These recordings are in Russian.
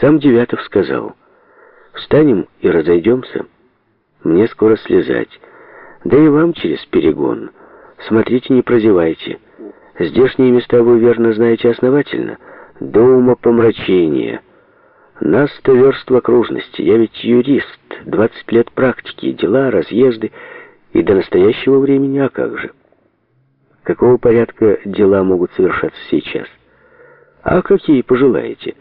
Сам Девятов сказал, «Встанем и разойдемся. Мне скоро слезать. Да и вам через перегон. Смотрите, не прозевайте. Здешние места вы верно знаете основательно. До ума помрачения. Нас сто верст в окружности. Я ведь юрист, 20 лет практики, дела, разъезды. И до настоящего времени, а как же? Какого порядка дела могут совершаться сейчас? А какие пожелаете?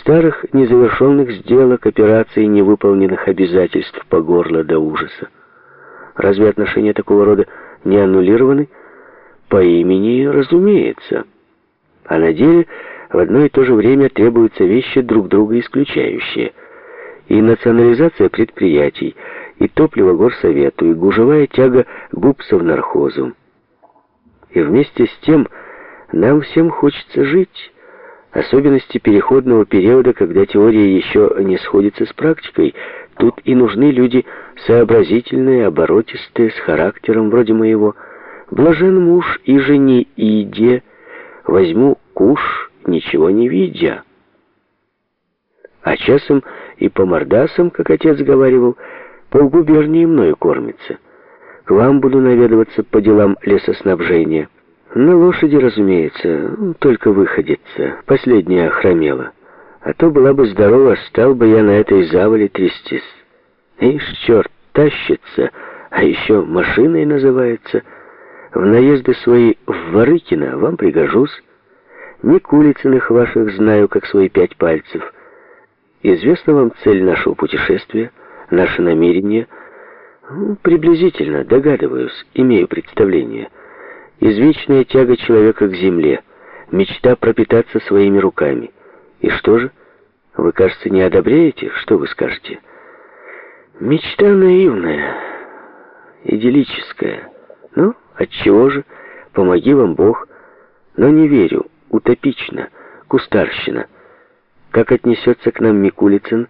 Старых незавершенных сделок, операций, невыполненных обязательств по горло до ужаса. Разве отношения такого рода не аннулированы? По имени, разумеется. А на деле в одно и то же время требуются вещи друг друга исключающие. И национализация предприятий, и топливо горсовету, и гужевая тяга губсовнархозу. И вместе с тем нам всем хочется жить, особенности переходного периода, когда теория еще не сходится с практикой, тут и нужны люди сообразительные, оборотистые, с характером вроде моего. Блажен муж и жени иде, возьму куш, ничего не видя. А часом и по мордасам, как отец говаривал, полгубернии мною кормится. К вам буду наведываться по делам лесоснабжения. На лошади, разумеется, только выходится. Последняя охромела. А то была бы здорова, стал бы я на этой завале трястись. Ишь, черт, тащится, а еще машиной называется. В наезды свои в Ворыкино вам пригожусь. Никулицыных ваших знаю, как свои пять пальцев. Известна вам цель нашего путешествия, наше намерение? Ну, приблизительно, догадываюсь, имею представление. Извечная тяга человека к земле, мечта пропитаться своими руками. И что же? Вы, кажется, не одобряете? Что вы скажете? Мечта наивная, идиллическая. Ну, отчего же? Помоги вам Бог. Но не верю, утопично, кустарщина. Как отнесется к нам Микулицын?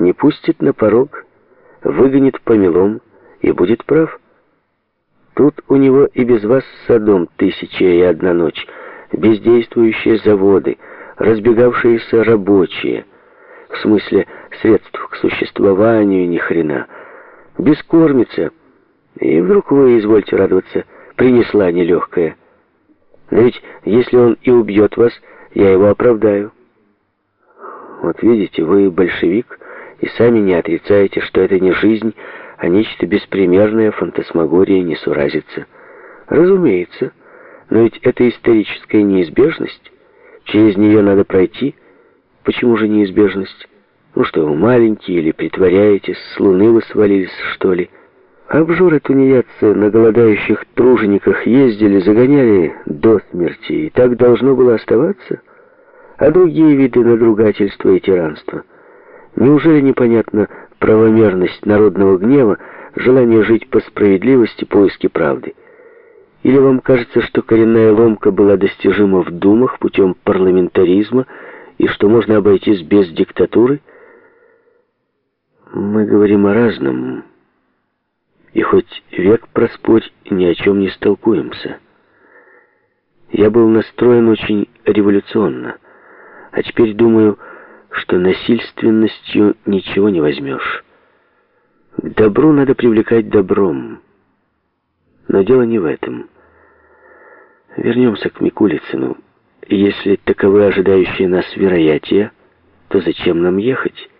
Не пустит на порог, выгонит помелом и будет прав. Тут у него и без вас садом тысяча и одна ночь, бездействующие заводы, разбегавшиеся рабочие, в смысле средств к существованию ни хрена, бескормица, и вдруг вы, извольте радоваться, принесла нелегкая. Но ведь если он и убьет вас, я его оправдаю. Вот видите, вы большевик, и сами не отрицаете, что это не жизнь, а нечто беспримерное, фантасмагория, несуразица. Разумеется, но ведь это историческая неизбежность. Через нее надо пройти. Почему же неизбежность? Ну что, вы маленькие или притворяетесь, с луны вы свалились, что ли? Обжоры тунеядцы на голодающих тружениках ездили, загоняли до смерти, и так должно было оставаться? А другие виды надругательства и тиранства? Неужели непонятно, правомерность народного гнева, желание жить по справедливости, поиски правды. Или вам кажется, что коренная ломка была достижима в думах путем парламентаризма и что можно обойтись без диктатуры? Мы говорим о разном, и хоть век проспорь, ни о чем не столкуемся. Я был настроен очень революционно, а теперь думаю что насильственностью ничего не возьмешь. К добру надо привлекать добром. Но дело не в этом. Вернемся к Микулицыну. Если таковы ожидающие нас вероятия, то зачем нам ехать?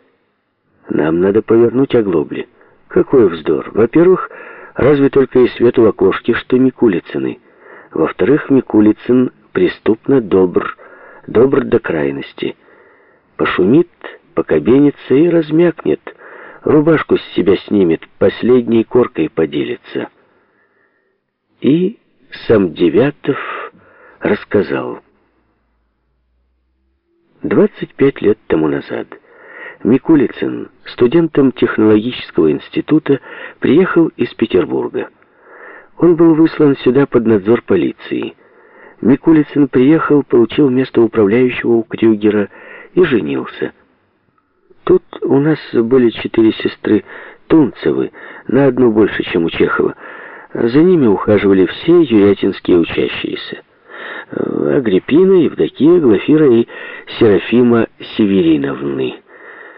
Нам надо повернуть оглобли. Какой вздор! Во-первых, разве только и свету в окошке, что Микулицыны. Во-вторых, Микулицын преступно добр, добр до крайности — Пошумит, покобенится и размякнет. Рубашку с себя снимет, последней коркой поделится. И сам Девятов рассказал. 25 лет тому назад Микулицын, студентом технологического института, приехал из Петербурга. Он был выслан сюда под надзор полиции. Микулицын приехал, получил место управляющего у Крюгера и женился. Тут у нас были четыре сестры Тунцевы, на одну больше, чем у Чехова. За ними ухаживали все юрятинские учащиеся. Агриппина, Евдокия, Глафира и Серафима Севериновны.